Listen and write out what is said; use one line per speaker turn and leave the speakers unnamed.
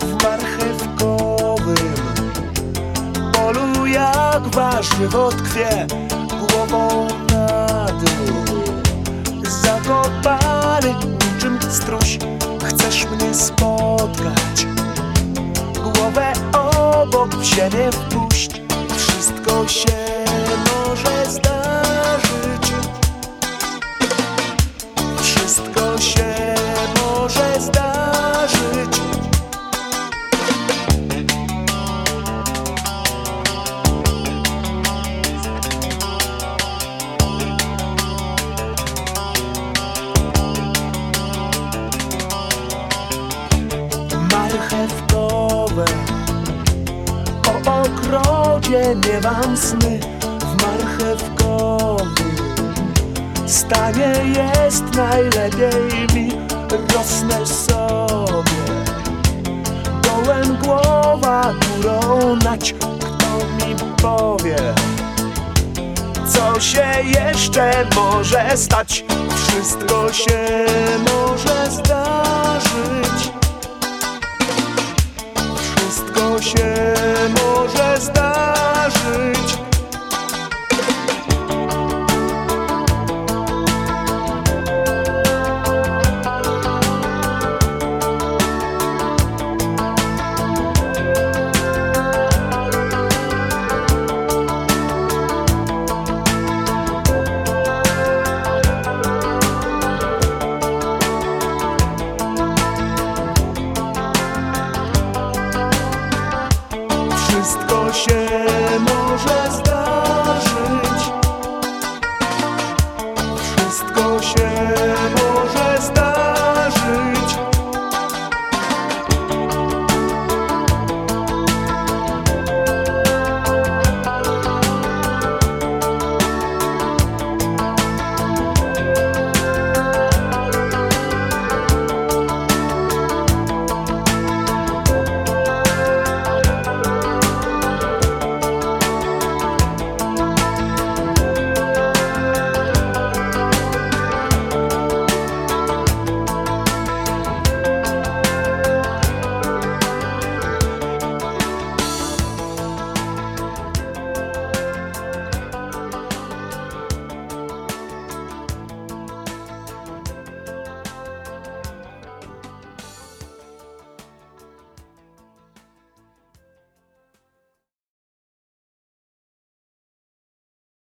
w marchewkowym polu jak warzywo tkwie głową na dół. Zakopany niczym struś chcesz mnie spotkać? Głowę obok ziemię wpuść wszystko się może zdarzyć. Wszystko ogrodzie miewam sny w marchewkowym Stanie jest najlepiej mi, rosnę sobie Dołem głowa, górą nać, kto mi powie Co się jeszcze może stać, wszystko się może zdarzyć wszystko się może zdarzyć.